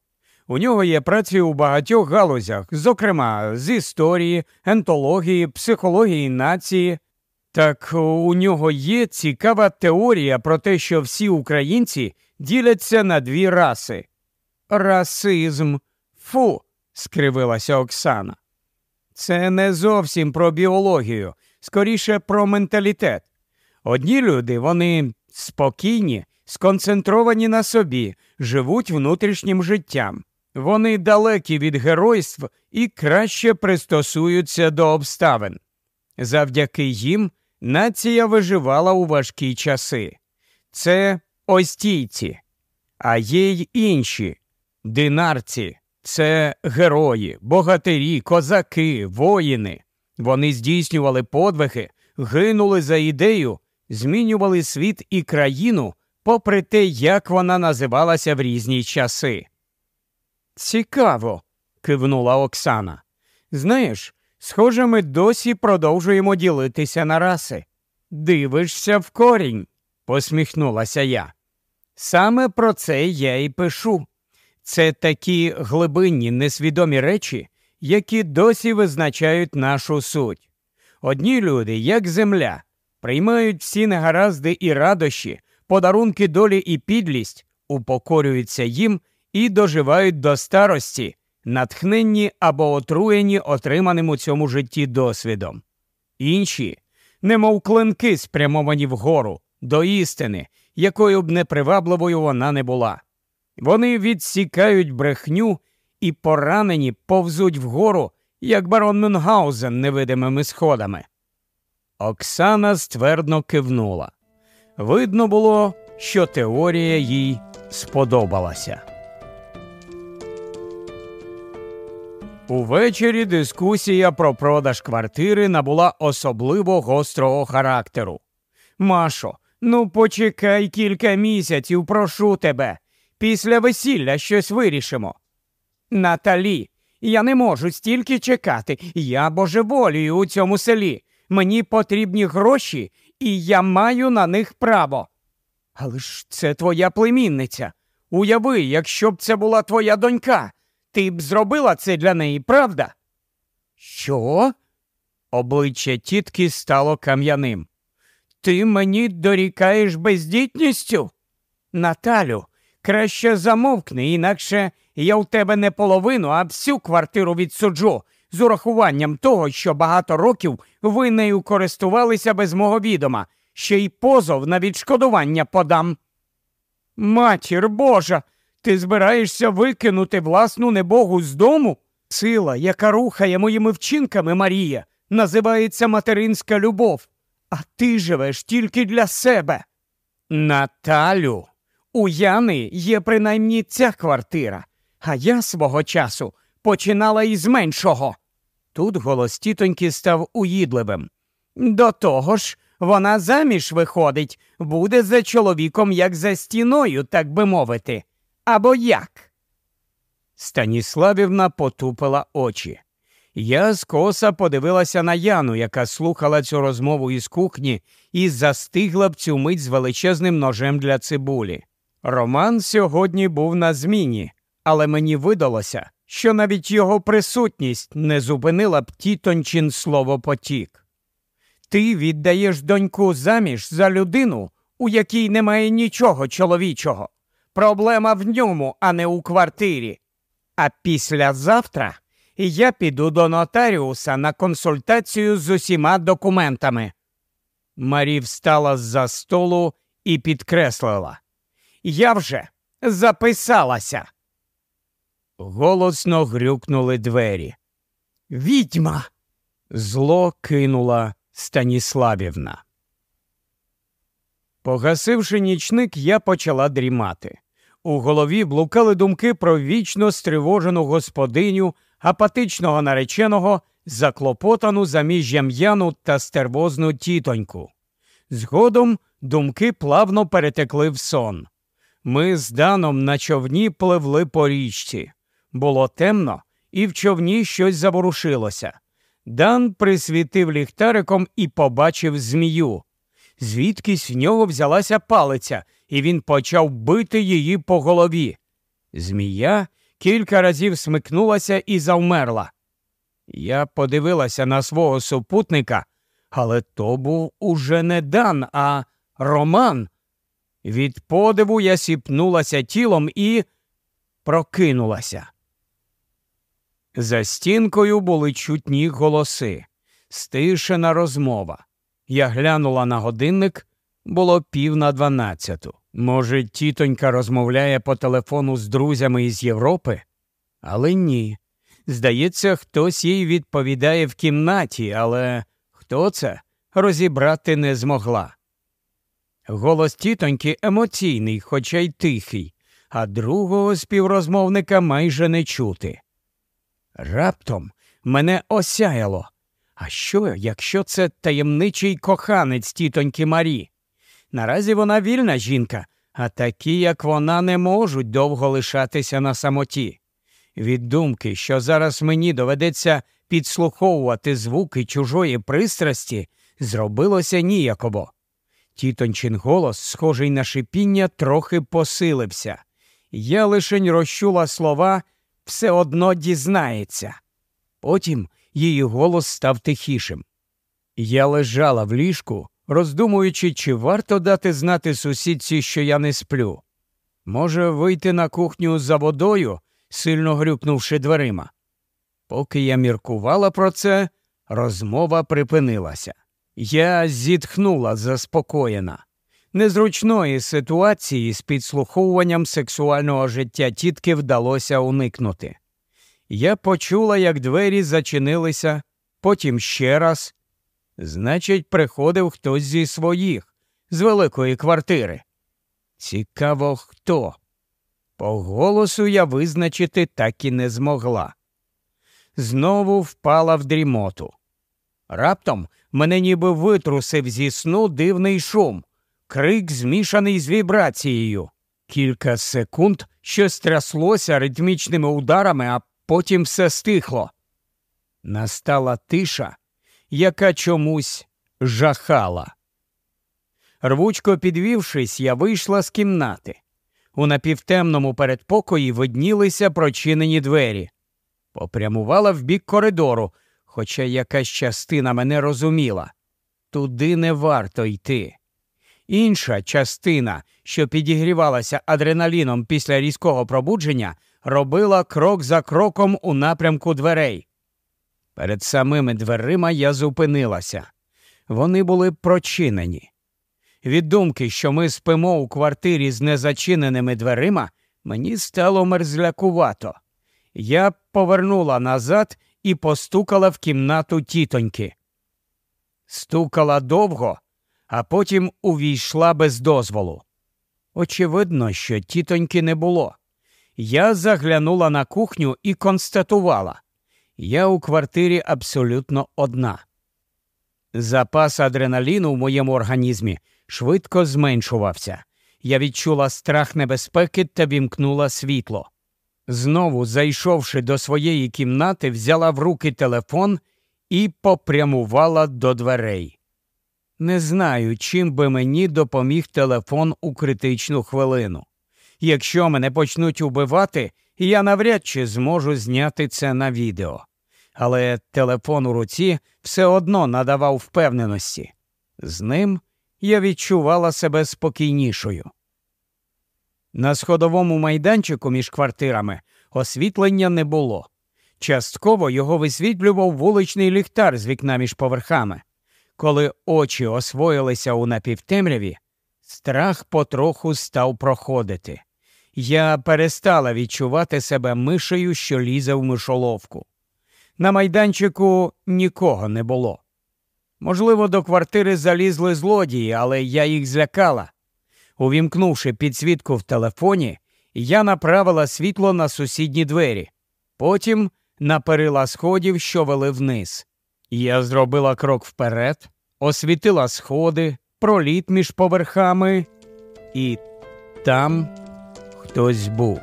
[SPEAKER 1] У нього є праці у багатьох галузях, зокрема з історії, ентології, психології нації. Так у нього є цікава теорія про те, що всі українці діляться на дві раси. Расизм. Фу, скривилася Оксана. Це не зовсім про біологію, скоріше про менталітет. Одні люди вони спокійні, сконцентровані на собі, живуть внутрішнім життям. Вони далекі від геройств і краще пристосуються до обставин. Завдяки їм нація виживала у важкі часи. Це остійці, а є й інші динарці. Це герої, богатирі, козаки, воїни. Вони здійснювали подвиги, гинули за ідею, змінювали світ і країну, попри те, як вона називалася в різні часи. Цікаво, кивнула Оксана. Знаєш, схоже, ми досі продовжуємо ділитися на раси. Дивишся в корінь, посміхнулася я. Саме про це я і пишу. Це такі глибинні несвідомі речі, які досі визначають нашу суть. Одні люди, як земля, приймають всі негаразди і радощі, подарунки долі і підлість, упокорюються їм і доживають до старості, натхненні або отруєні отриманим у цьому житті досвідом. Інші, немов клинки, спрямовані вгору, до істини, якою б непривабливою вона не була. Вони відсікають брехню і поранені повзуть вгору, як барон Мюнгаузен невидимими сходами. Оксана ствердно кивнула. Видно було, що теорія їй сподобалася. Увечері дискусія про продаж квартири набула особливо гострого характеру. Машо, ну почекай кілька місяців, прошу тебе. Після весілля щось вирішимо. Наталі, я не можу стільки чекати. Я божеволію у цьому селі. Мені потрібні гроші, і я маю на них право. Але ж це твоя племінниця. Уяви, якщо б це була твоя донька, ти б зробила це для неї, правда? Що? Обличчя тітки стало кам'яним. Ти мені дорікаєш бездітністю? Наталю, краще замовкни, інакше я у тебе не половину, а всю квартиру відсуджу, з урахуванням того, що багато років ви нею користувалися без мого відома, ще й позов на відшкодування подам. Матір Божа, ти збираєшся викинути власну небогу з дому? Сила, яка рухає моїми вчинками, Марія, називається материнська любов, а ти живеш тільки для себе. Наталю, у Яни є принаймні ця квартира, а я свого часу починала із меншого. Тут голос тітоньки став уїдливим. До того ж, вона заміж виходить, буде за чоловіком, як за стіною, так би мовити. Або як? Станіславівна потупила очі. Я скоса подивилася на Яну, яка слухала цю розмову із кухні і застигла б цю мить з величезним ножем для цибулі. Роман сьогодні був на зміні, але мені видалося, що навіть його присутність не зупинила б тітончин словопотік. Ти віддаєш доньку заміж за людину, у якій немає нічого чоловічого. Проблема в ньому, а не у квартирі. А післязавтра я піду до нотаріуса на консультацію з усіма документами. Марі встала з за столу і підкреслила. Я вже записалася. Голосно грюкнули двері. Відьма. Зло кинула Станіславівна. Погасивши нічник, я почала дрімати. У голові блукали думки про вічно стривожену господиню, апатичного нареченого, заклопотану заміжжям Яну та стервозну тітоньку. Згодом думки плавно перетекли в сон. Ми з Даном на човні пливли по річці. Було темно, і в човні щось заворушилося. Дан присвітив ліхтариком і побачив змію. Звідкись в нього взялася палиця, і він почав бити її по голові. Змія кілька разів смикнулася і завмерла. Я подивилася на свого супутника, але то був уже не Дан, а Роман. Від подиву я сіпнулася тілом і прокинулася. За стінкою були чутні голоси, стишена розмова. Я глянула на годинник Було пів на дванадцяту. Може, тітонька розмовляє по телефону з друзями із Європи? Але ні. Здається, хтось їй відповідає в кімнаті, але хто це розібрати не змогла. Голос тітоньки емоційний, хоча й тихий, а другого співрозмовника майже не чути. Раптом мене осяяло. А що, якщо це таємничий коханець тітоньки Марі? Наразі вона вільна жінка, а такі, як вона, не можуть довго лишатися на самоті. Від думки, що зараз мені доведеться підслуховувати звуки чужої пристрасті, зробилося ніяково. Тітончин голос, схожий на шипіння, трохи посилився. Я лишень розчула слова все одно дізнається. Потім її голос став тихішим. Я лежала в ліжку, роздумуючи, чи варто дати знати сусідці, що я не сплю. Може, вийти на кухню за водою, сильно грюкнувши дверима. Поки я міркувала про це, розмова припинилася. Я зітхнула заспокоєна. Незручної ситуації з підслуховуванням сексуального життя тітки вдалося уникнути. Я почула, як двері зачинилися, потім ще раз. Значить, приходив хтось зі своїх, з великої квартири. Цікаво, хто. По голосу я визначити так і не змогла. Знову впала в дрімоту. Раптом мене ніби витрусив зі сну дивний шум, крик змішаний з вібрацією. Кілька секунд щось тряслося ритмічними ударами, а потім все стихло. Настала тиша, яка чомусь жахала. Рвучко підвівшись, я вийшла з кімнати. У напівтемному передпокої виднілися прочинені двері. Попрямувала в бік коридору, хоча якась частина мене розуміла туди не варто йти. Інша частина, що підігрівалася адреналіном після різкого пробудження, робила крок за кроком у напрямку дверей. Перед самими дверима я зупинилася. Вони були прочинені. Від думки, що ми спимо у квартирі з незачиненими дверима, мені стало мерзлякувато. Я повернула назад і постукала в кімнату тітоньки. Стукала довго, а потім увійшла без дозволу. Очевидно, що тітоньки не було. Я заглянула на кухню і констатувала я у квартирі абсолютно одна. Запас адреналіну в моєму організмі швидко зменшувався. Я відчула страх небезпеки та вімкнула світло. Знову, зайшовши до своєї кімнати, взяла в руки телефон і попрямувала до дверей. Не знаю, чим би мені допоміг телефон у критичну хвилину. Якщо мене почнуть убивати, я навряд чи зможу зняти це на відео. Але телефон у руці все одно надавав впевненості. З ним я відчувала себе спокійнішою. На сходовому майданчику між квартирами освітлення не було. Частково його висвітлював вуличний ліхтар з вікна між поверхами. Коли очі освоїлися у напівтемряві, страх потроху став проходити. Я перестала відчувати себе мишею, що лізе в мишоловку. На майданчику нікого не було. Можливо, до квартири залізли злодії, але я їх злякала. Увімкнувши підсвітку в телефоні, я направила світло на сусідні двері, потім на перила сходів, що вели вниз. Я зробила крок вперед, освітила сходи, проліт між поверхами, і там хтось був.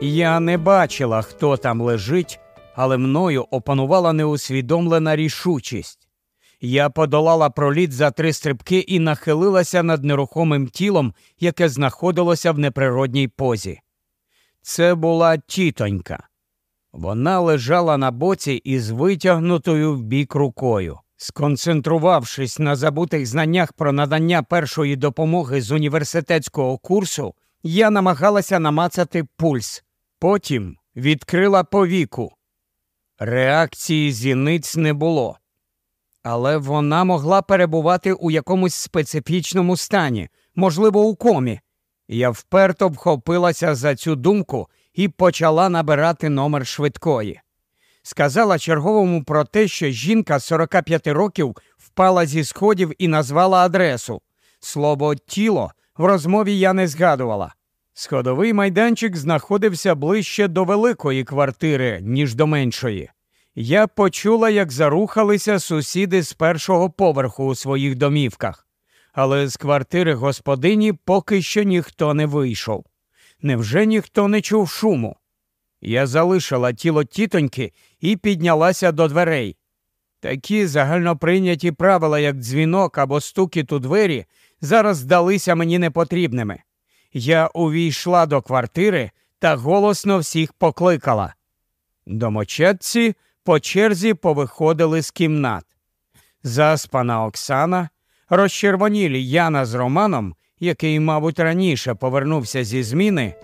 [SPEAKER 1] Я не бачила, хто там лежить, але мною опанувала неусвідомлена рішучість. Я подолала проліт за три стрибки і нахилилася над нерухомим тілом, яке знаходилося в неприродній позі. Це була тітонька. Вона лежала на боці із витягнутою в бік рукою. Сконцентрувавшись на забутих знаннях про надання першої допомоги з університетського курсу, я намагалася намацати пульс, потім відкрила повіку. Реакції зіниць не було. Але вона могла перебувати у якомусь специфічному стані, можливо, у комі. Я вперто вхопилася за цю думку і почала набирати номер швидкої. Сказала черговому про те, що жінка 45 років впала зі сходів і назвала адресу. Слово тіло в розмові я не згадувала. Сходовий майданчик знаходився ближче до великої квартири, ніж до меншої. Я почула, як зарухалися сусіди з першого поверху у своїх домівках, але з квартири господині поки що ніхто не вийшов. Невже ніхто не чув шуму? Я залишила тіло тітоньки і піднялася до дверей. Такі загальноприйняті правила, як дзвінок або стукіт у двері, зараз здалися мені непотрібними. Я увійшла до квартири та голосно всіх покликала. Домочадці по черзі повиходили з кімнат. Заспана Оксана, розчервонілі Яна з Романом, який, мабуть, раніше повернувся зі зміни,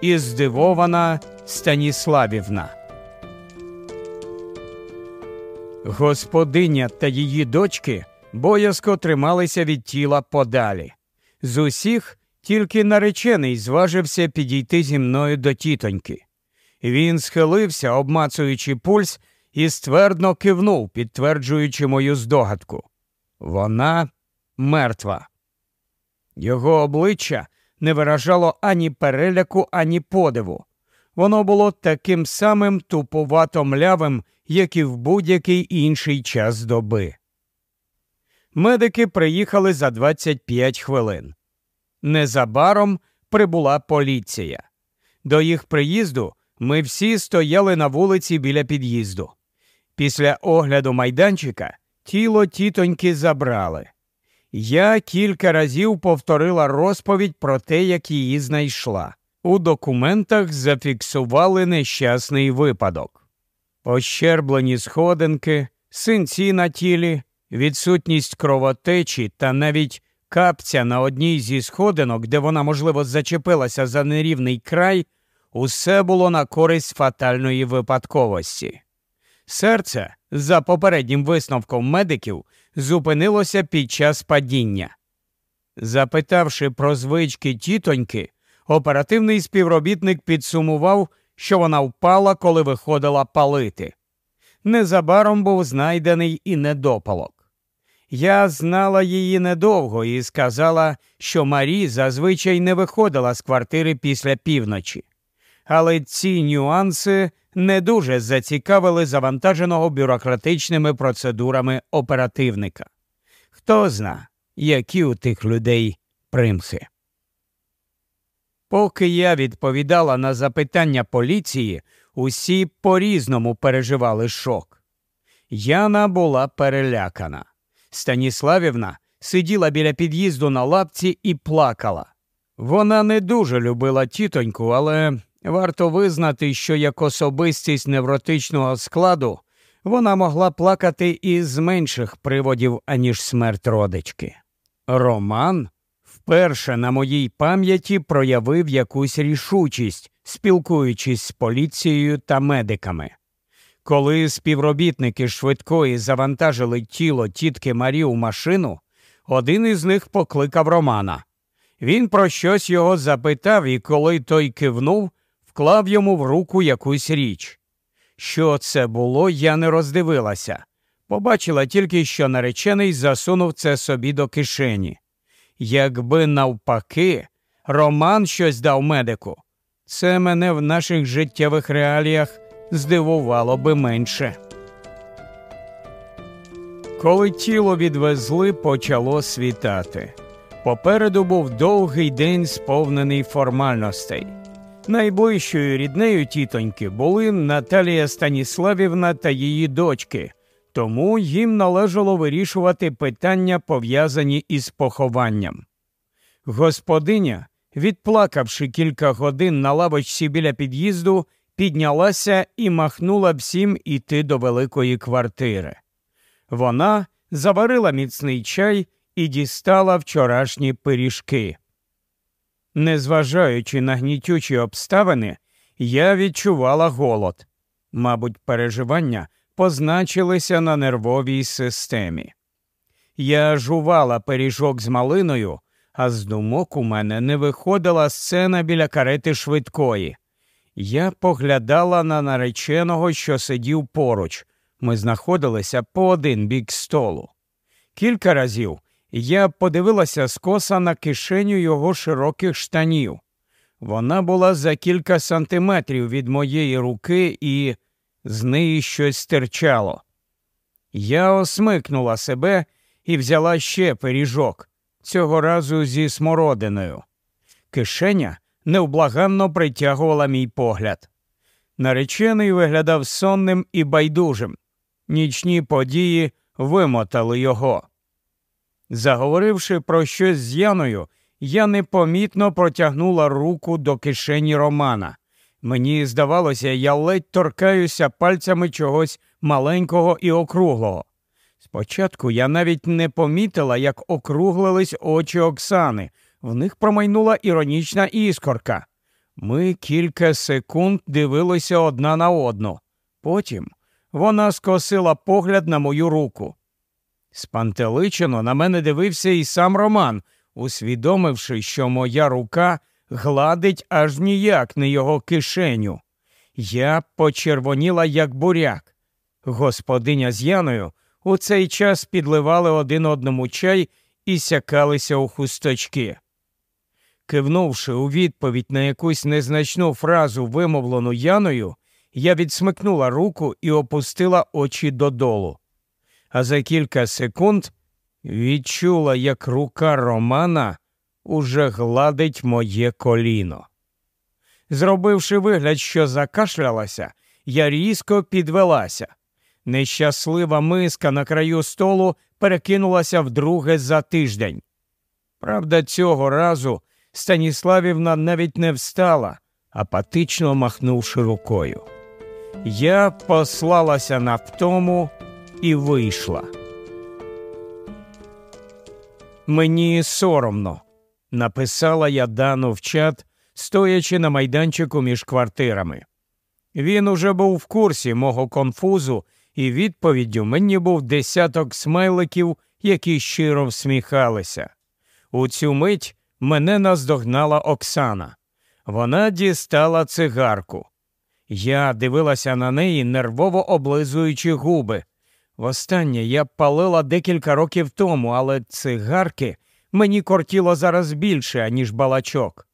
[SPEAKER 1] і здивована Станіславівна. Господиня та її дочки боязко трималися від тіла подалі. З усіх тільки наречений зважився підійти зі мною до тітоньки. Він схилився, обмацуючи пульс, і ствердно кивнув, підтверджуючи мою здогадку. Вона мертва. Його обличчя не виражало ані переляку, ані подиву. Воно було таким самим тупувато млявим, як і в будь-який інший час доби. Медики приїхали за 25 хвилин. Незабаром прибула поліція. До їх приїзду ми всі стояли на вулиці біля під'їзду. Після огляду майданчика тіло тітоньки забрали. Я кілька разів повторила розповідь про те, як її знайшла. У документах зафіксували нещасний випадок. Ощерблені сходинки, синці на тілі, відсутність кровотечі та навіть капця на одній зі сходинок, де вона, можливо, зачепилася за нерівний край, усе було на користь фатальної випадковості. Серце, за попереднім висновком медиків, зупинилося під час падіння. Запитавши про звички тітоньки, оперативний співробітник підсумував, що вона впала, коли виходила палити. Незабаром був знайдений і недопалок. Я знала її недовго і сказала, що Марі зазвичай не виходила з квартири після півночі. Але ці нюанси не дуже зацікавили завантаженого бюрократичними процедурами оперативника. Хто зна, які у тих людей примхи. Поки я відповідала на запитання поліції, усі по різному переживали шок. Яна була перелякана. Станіславівна сиділа біля під'їзду на лапці і плакала. Вона не дуже любила тітоньку, але варто визнати, що як особистість невротичного складу вона могла плакати і з менших приводів, аніж смерть родички. Роман вперше на моїй пам'яті проявив якусь рішучість, спілкуючись з поліцією та медиками. Коли співробітники швидкої завантажили тіло тітки Марі у машину, один із них покликав Романа. Він про щось його запитав і, коли той кивнув, вклав йому в руку якусь річ. Що це було, я не роздивилася. Побачила тільки, що наречений засунув це собі до кишені. Якби навпаки, Роман щось дав медику, це мене в наших життєвих реаліях здивувало би менше. Коли тіло відвезли, почало світати. Попереду був довгий день, сповнений формальностей. Найближчою ріднею тітоньки були Наталія Станіславівна та її дочки, тому їм належало вирішувати питання, пов'язані із похованням. Господиня, відплакавши кілька годин на лавочці біля під'їзду, піднялася і махнула всім іти до великої квартири. Вона заварила міцний чай і дістала вчорашні пиріжки. Незважаючи на гнітючі обставини, я відчувала голод. Мабуть, переживання позначилися на нервовій системі. Я жувала пиріжок з малиною, а з думок у мене не виходила сцена біля карети швидкої. Я поглядала на нареченого, що сидів поруч. Ми знаходилися по один бік столу. Кілька разів я подивилася скоса на кишеню його широких штанів. Вона була за кілька сантиметрів від моєї руки, і з неї щось стирчало. Я осмикнула себе і взяла ще пиріжок, цього разу зі смородиною. Кишеня невблаганно притягувала мій погляд. Наречений виглядав сонним і байдужим. Нічні події вимотали його. Заговоривши про щось з Яною, я непомітно протягнула руку до кишені Романа. Мені здавалося, я ледь торкаюся пальцями чогось маленького і округлого. Спочатку я навіть не помітила, як округлились очі Оксани, в них промайнула іронічна іскорка. Ми кілька секунд дивилися одна на одну. Потім вона скосила погляд на мою руку. Спантеличено на мене дивився і сам Роман, усвідомивши, що моя рука гладить аж ніяк не його кишеню. Я почервоніла, як буряк. Господиня з Яною у цей час підливали один одному чай і сякалися у хусточки. Кивнувши у відповідь на якусь незначну фразу, вимовлену Яною, я відсмикнула руку і опустила очі додолу. А за кілька секунд відчула, як рука Романа уже гладить моє коліно. Зробивши вигляд, що закашлялася, я різко підвелася. Нещаслива миска на краю столу перекинулася вдруге за тиждень. Правда, цього разу Станіславівна навіть не встала, апатично махнувши рукою. Я послалася на втому і вийшла. Мені соромно, написала я Дану в чат, стоячи на майданчику між квартирами. Він уже був в курсі мого конфузу, і відповіддю мені був десяток смайликів, які щиро всміхалися. У цю мить мене наздогнала Оксана. Вона дістала цигарку. Я дивилася на неї, нервово облизуючи губи. Востаннє я палила декілька років тому, але цигарки мені кортіло зараз більше, аніж балачок.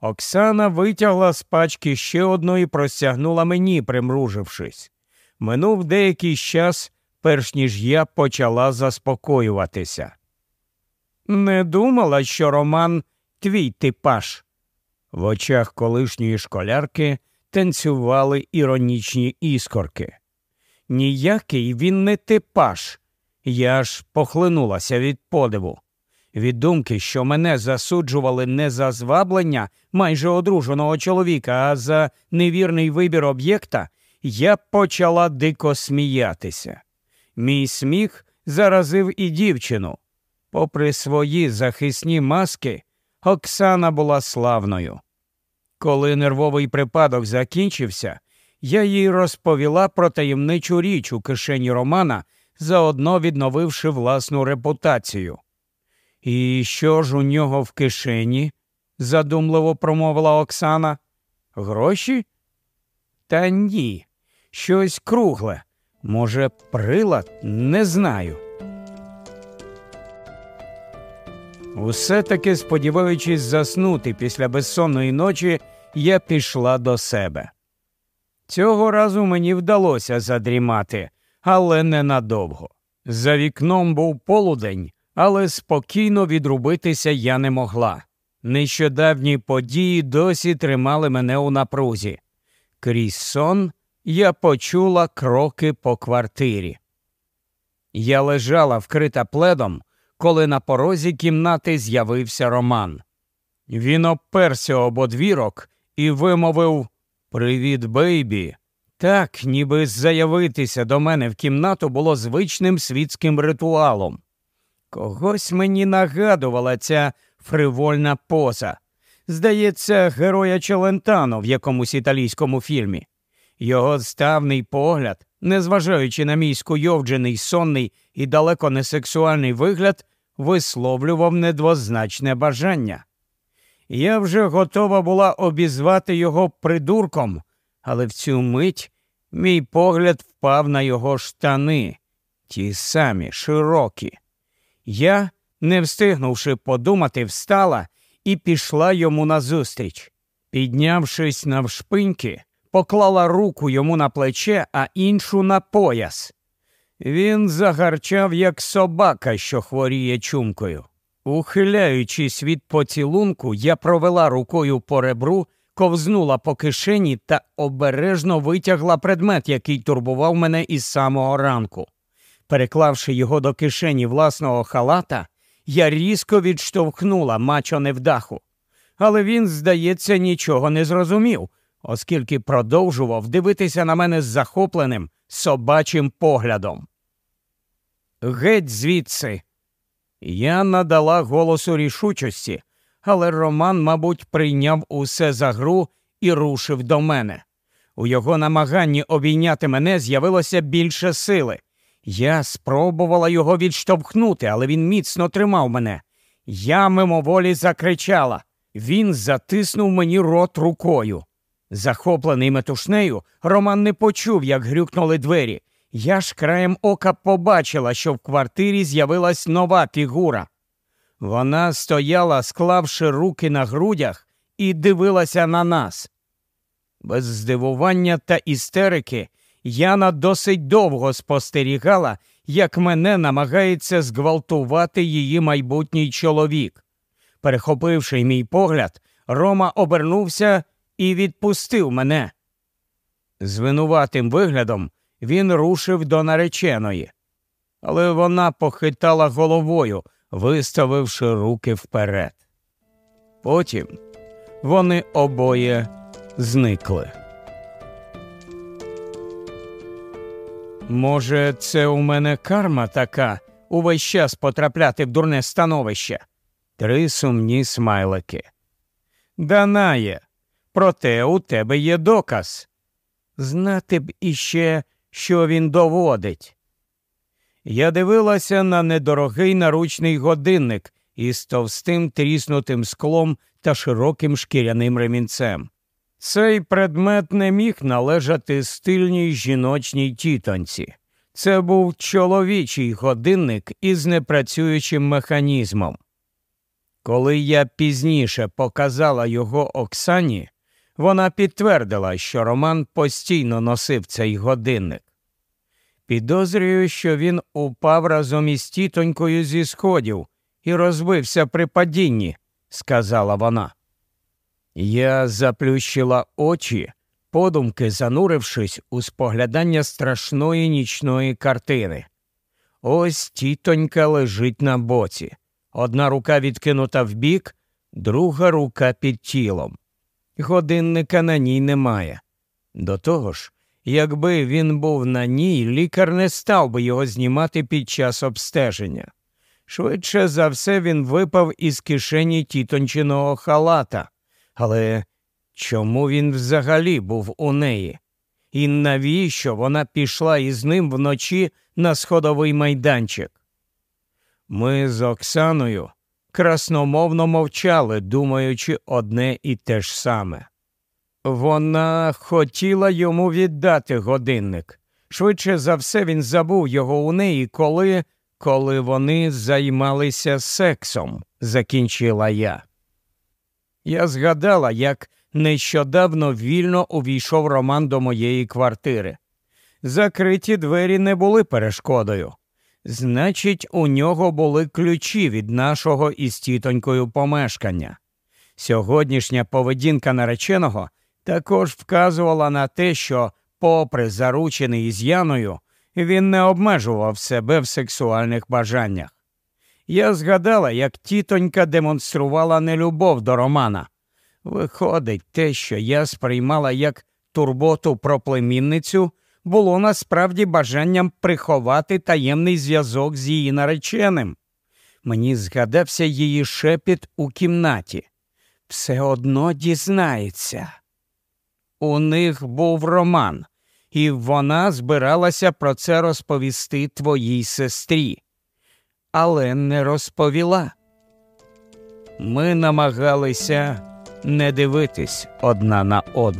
[SPEAKER 1] Оксана витягла з пачки ще одну і простягнула мені, примружившись. Минув деякий час, перш ніж я почала заспокоюватися. Не думала, що Роман твій типаж. В очах колишньої школярки танцювали іронічні іскорки. Ніякий він не типаж. Я ж похлинулася від подиву. Від думки, що мене засуджували не за зваблення майже одруженого чоловіка, а за невірний вибір об'єкта, я почала дико сміятися. Мій сміх заразив і дівчину. Попри свої захисні маски, Оксана була славною. Коли нервовий припадок закінчився, я їй розповіла про таємничу річ у кишені Романа, заодно відновивши власну репутацію. І що ж у нього в кишені? задумливо промовила Оксана. Гроші? Та ні, щось кругле. Може, прилад? Не знаю. Усе таки, сподіваючись заснути після безсонної ночі, я пішла до себе. Цього разу мені вдалося задрімати, але ненадовго. За вікном був полудень, але спокійно відрубитися я не могла. Нещодавні події досі тримали мене у напрузі. Крізь сон я почула кроки по квартирі. Я лежала вкрита пледом, коли на порозі кімнати з'явився Роман. Він оперся об одвірок і вимовив Привіт, бейбі. Так, ніби заявитися до мене в кімнату було звичним світським ритуалом. Когось мені нагадувала ця фривольна поза. Здається, героя Челентано в якомусь італійському фільмі. Його ставний погляд, незважаючи на мій скуйовджений, сонний і далеко не сексуальний вигляд, висловлював недвозначне бажання. Я вже готова була обізвати його придурком, але в цю мить мій погляд впав на його штани, ті самі широкі. Я, не встигнувши подумати, встала і пішла йому назустріч. Піднявшись навшпиньки, поклала руку йому на плече, а іншу на пояс. Він загарчав, як собака, що хворіє чумкою. Ухиляючись від поцілунку, я провела рукою по ребру, ковзнула по кишені та обережно витягла предмет, який турбував мене із самого ранку. Переклавши його до кишені власного халата, я різко відштовхнула мачо невдаху. Але він, здається, нічого не зрозумів, оскільки продовжував дивитися на мене з захопленим собачим поглядом. Геть звідси. Я надала голосу рішучості, але Роман, мабуть, прийняв усе за гру і рушив до мене. У його намаганні обійняти мене з'явилося більше сили. Я спробувала його відштовхнути, але він міцно тримав мене. Я мимоволі закричала. Він затиснув мені рот рукою. Захоплений метушнею, Роман не почув, як грюкнули двері. Я ж краєм ока побачила, що в квартирі з'явилась нова фігура. Вона стояла, склавши руки на грудях, і дивилася на нас. Без здивування та істерики Яна досить довго спостерігала, як мене намагається зґвалтувати її майбутній чоловік. Перехопивши мій погляд, Рома обернувся і відпустив мене. З винуватим виглядом він рушив до нареченої, але вона похитала головою, виставивши руки вперед. Потім вони обоє зникли. Може, це у мене карма така увесь час потрапляти в дурне становище? Три сумні смайлики. Данає, проте у тебе є доказ. Знати б іще, що він доводить. Я дивилася на недорогий наручний годинник із товстим тріснутим склом та широким шкіряним ремінцем. Цей предмет не міг належати стильній жіночній тітонці. Це був чоловічий годинник із непрацюючим механізмом. Коли я пізніше показала його Оксані, вона підтвердила, що Роман постійно носив цей годинник. Підозрюю, що він упав разом із тітонькою зі сходів і розбився при падінні, сказала вона. Я заплющила очі, подумки занурившись у споглядання страшної нічної картини. Ось тітонька лежить на боці. Одна рука відкинута вбік, друга рука під тілом. Годинника на ній немає. До того ж, якби він був на ній, лікар не став би його знімати під час обстеження. Швидше за все він випав із кишені тітончиного халата. Але чому він взагалі був у неї? І навіщо вона пішла із ним вночі на сходовий майданчик? Ми з Оксаною красномовно мовчали, думаючи одне і те ж саме. Вона хотіла йому віддати годинник. Швидше за все, він забув його у неї, коли коли вони займалися сексом, закінчила я. Я згадала, як нещодавно вільно увійшов Роман до моєї квартири. Закриті двері не були перешкодою. Значить, у нього були ключі від нашого із тітонькою помешкання. Сьогоднішня поведінка нареченого також вказувала на те, що, попри заручений із Яною, він не обмежував себе в сексуальних бажаннях. Я згадала, як тітонька демонструвала нелюбов до Романа. Виходить, те, що я сприймала як турботу про племінницю, було насправді бажанням приховати таємний зв'язок з її нареченим. Мені згадався її шепіт у кімнаті. Все одно дізнається. У них був роман, і вона збиралася про це розповісти твоїй сестрі, але не розповіла. Ми намагалися не дивитись одна на одну.